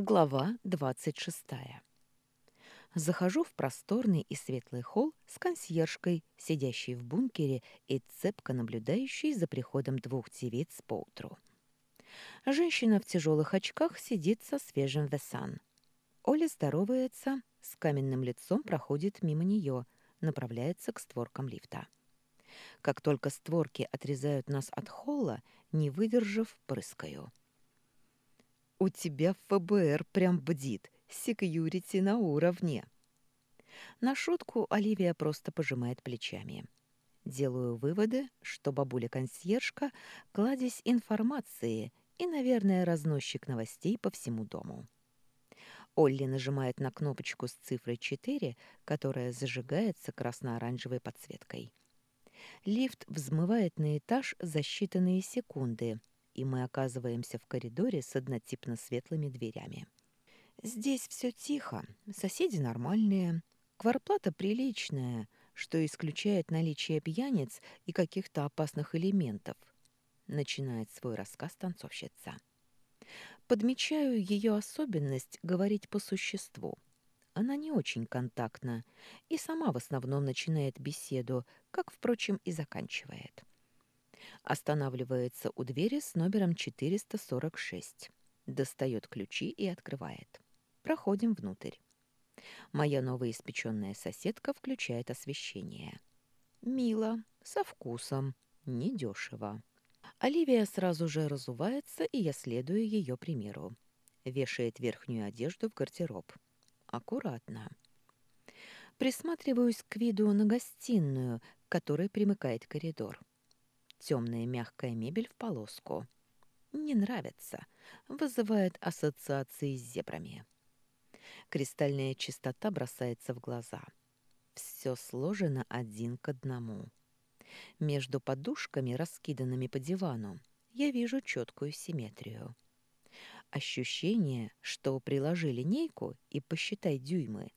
Глава 26. Захожу в просторный и светлый холл с консьержкой, сидящей в бункере и цепко наблюдающей за приходом двух девиц поутру. Женщина в тяжелых очках сидит со свежим весан. Оля здоровается, с каменным лицом проходит мимо нее, направляется к створкам лифта. Как только створки отрезают нас от холла, не выдержав, прыскаю. У тебя ФБР прям бдит, секьюрити на уровне. На шутку Оливия просто пожимает плечами. Делаю выводы, что бабуля-консьержка — кладезь информации и, наверное, разносчик новостей по всему дому. Олли нажимает на кнопочку с цифрой 4, которая зажигается красно-оранжевой подсветкой. Лифт взмывает на этаж за считанные секунды — и мы оказываемся в коридоре с однотипно светлыми дверями. Здесь все тихо, соседи нормальные, кварплата приличная, что исключает наличие пьяниц и каких-то опасных элементов, начинает свой рассказ танцовщица. Подмечаю ее особенность говорить по существу. Она не очень контактна и сама в основном начинает беседу, как, впрочем, и заканчивает. Останавливается у двери с номером 446. Достает ключи и открывает. Проходим внутрь. Моя новоиспеченная соседка включает освещение. Мило, со вкусом, недешево. Оливия сразу же разувается, и я следую ее примеру. Вешает верхнюю одежду в гардероб. Аккуратно. Присматриваюсь к виду на гостиную, к которой примыкает коридор. Темная мягкая мебель в полоску. Не нравится. Вызывает ассоциации с зебрами. Кристальная чистота бросается в глаза. Все сложено один к одному. Между подушками, раскиданными по дивану, я вижу четкую симметрию. Ощущение, что приложи линейку и посчитай дюймы,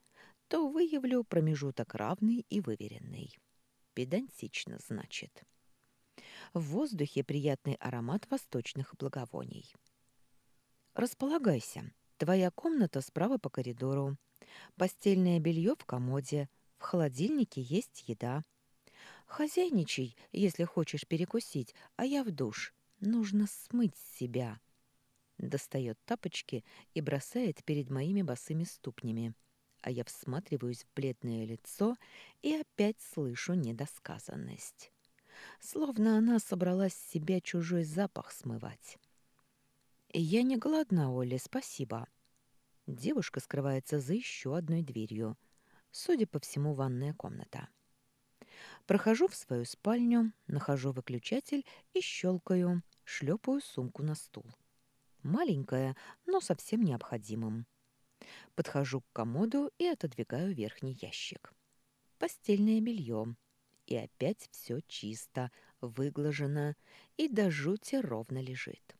то выявлю промежуток равный и выверенный. Педантично, значит. В воздухе приятный аромат восточных благовоний. «Располагайся. Твоя комната справа по коридору. Постельное белье в комоде. В холодильнике есть еда. Хозяйничай, если хочешь перекусить, а я в душ. Нужно смыть себя». Достает тапочки и бросает перед моими босыми ступнями а я всматриваюсь в бледное лицо и опять слышу недосказанность словно она собралась себя чужой запах смывать. «Я не голодна, Оля, спасибо». Девушка скрывается за еще одной дверью. Судя по всему, ванная комната. Прохожу в свою спальню, нахожу выключатель и щелкаю, шлепаю сумку на стул. Маленькая, но совсем необходимым. Подхожу к комоду и отодвигаю верхний ящик. Постельное белье, и опять все чисто, выглажено и до жути ровно лежит.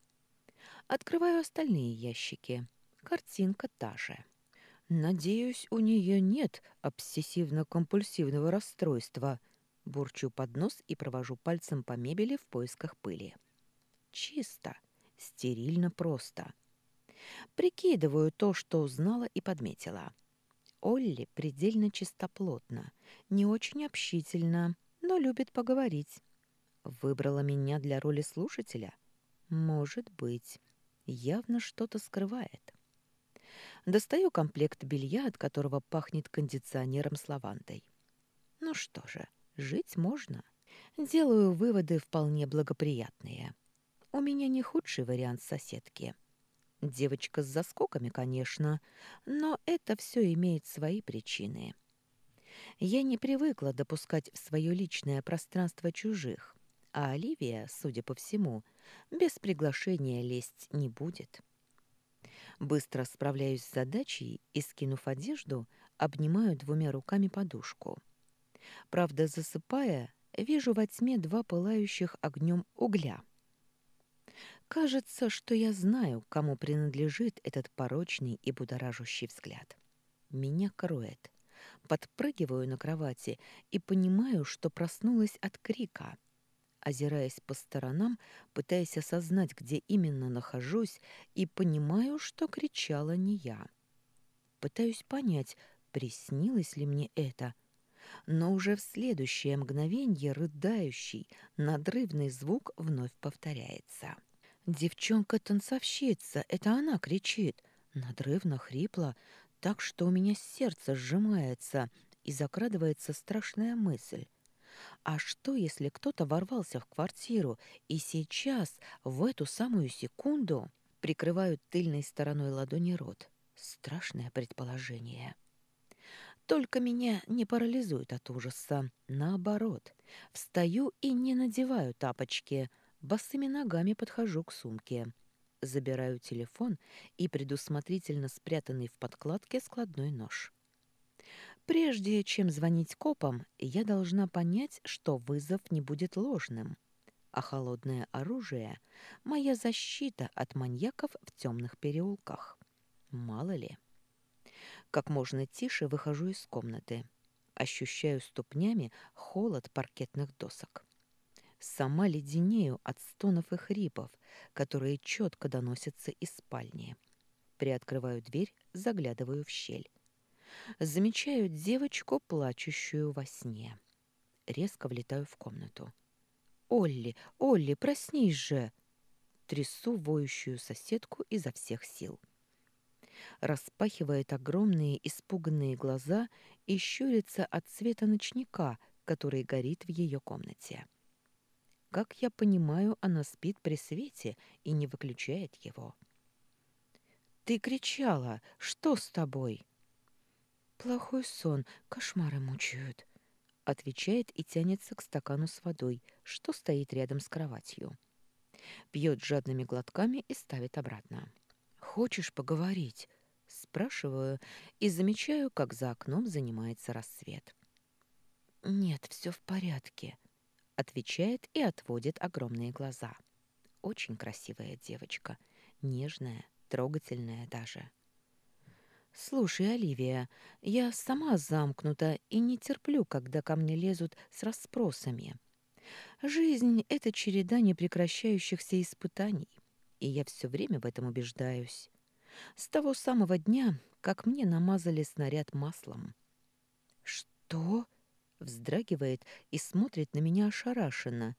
Открываю остальные ящики. Картинка та же. Надеюсь, у нее нет обсессивно-компульсивного расстройства. Бурчу под нос и провожу пальцем по мебели в поисках пыли. Чисто, стерильно просто. Прикидываю то, что узнала и подметила. Олли предельно чистоплотна, не очень общительна, но любит поговорить. Выбрала меня для роли слушателя? Может быть. Явно что-то скрывает. Достаю комплект белья, от которого пахнет кондиционером с лавандой. Ну что же, жить можно. Делаю выводы вполне благоприятные. У меня не худший вариант соседки — Девочка с заскоками, конечно, но это все имеет свои причины. Я не привыкла допускать в свое личное пространство чужих, а Оливия, судя по всему, без приглашения лезть не будет. Быстро справляюсь с задачей и, скинув одежду, обнимаю двумя руками подушку. Правда, засыпая, вижу во тьме два пылающих огнем угля — Кажется, что я знаю, кому принадлежит этот порочный и будоражащий взгляд. Меня кроет. Подпрыгиваю на кровати и понимаю, что проснулась от крика. озираясь по сторонам, пытаясь осознать, где именно нахожусь, и понимаю, что кричала не я. Пытаюсь понять, приснилось ли мне это, но уже в следующее мгновенье рыдающий, надрывный звук вновь повторяется. «Девчонка-танцовщица, это она кричит!» Надрывно, хрипло, так что у меня сердце сжимается и закрадывается страшная мысль. А что, если кто-то ворвался в квартиру и сейчас, в эту самую секунду, прикрывают тыльной стороной ладони рот? Страшное предположение. Только меня не парализует от ужаса. Наоборот, встаю и не надеваю тапочки, босыми ногами подхожу к сумке. Забираю телефон и предусмотрительно спрятанный в подкладке складной нож. Прежде чем звонить копам, я должна понять, что вызов не будет ложным, а холодное оружие — моя защита от маньяков в темных переулках. Мало ли. Как можно тише выхожу из комнаты. Ощущаю ступнями холод паркетных досок. Сама леденею от стонов и хрипов, которые четко доносятся из спальни. Приоткрываю дверь, заглядываю в щель. Замечаю девочку, плачущую во сне. Резко влетаю в комнату. «Олли, Олли, проснись же!» Трясу воющую соседку изо всех сил. Распахивает огромные испуганные глаза и щурится от света ночника, который горит в ее комнате. Как я понимаю, она спит при свете и не выключает его. «Ты кричала! Что с тобой?» «Плохой сон, кошмары мучают», — отвечает и тянется к стакану с водой, что стоит рядом с кроватью. Пьет жадными глотками и ставит обратно. «Хочешь поговорить?» — спрашиваю и замечаю, как за окном занимается рассвет. «Нет, все в порядке», — отвечает и отводит огромные глаза. Очень красивая девочка, нежная, трогательная даже. «Слушай, Оливия, я сама замкнута и не терплю, когда ко мне лезут с расспросами. Жизнь — это череда непрекращающихся испытаний, и я все время в этом убеждаюсь. С того самого дня, как мне намазали снаряд маслом». «Что?» — вздрагивает и смотрит на меня ошарашенно,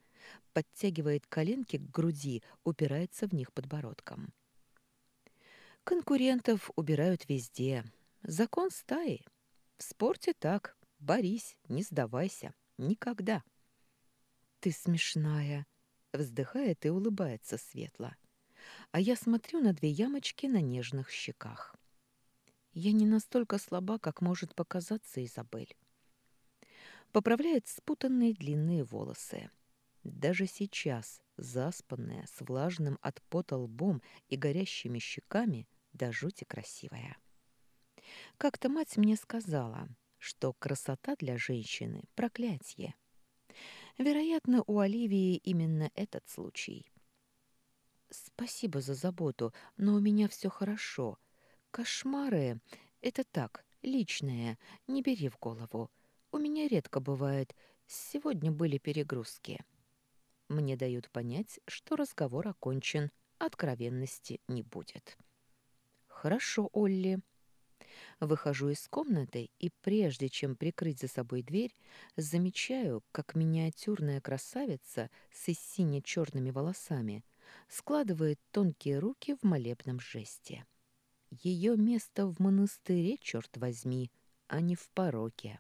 подтягивает коленки к груди, упирается в них подбородком. Конкурентов убирают везде. Закон стаи. В спорте так. Борись, не сдавайся. Никогда. Ты смешная. Вздыхает и улыбается светло. А я смотрю на две ямочки на нежных щеках. Я не настолько слаба, как может показаться Изабель. Поправляет спутанные длинные волосы. Даже сейчас, заспанная, с влажным от пота лбом и горящими щеками, до жути красивая. Как-то мать мне сказала, что красота для женщины — проклятие. Вероятно, у Оливии именно этот случай. «Спасибо за заботу, но у меня все хорошо. Кошмары — это так, личное, не бери в голову. У меня редко бывает. Сегодня были перегрузки». Мне дают понять, что разговор окончен, откровенности не будет. «Хорошо, Олли». Выхожу из комнаты и, прежде чем прикрыть за собой дверь, замечаю, как миниатюрная красавица с сине-черными волосами складывает тонкие руки в молебном жесте. Ее место в монастыре, черт возьми, а не в пороке.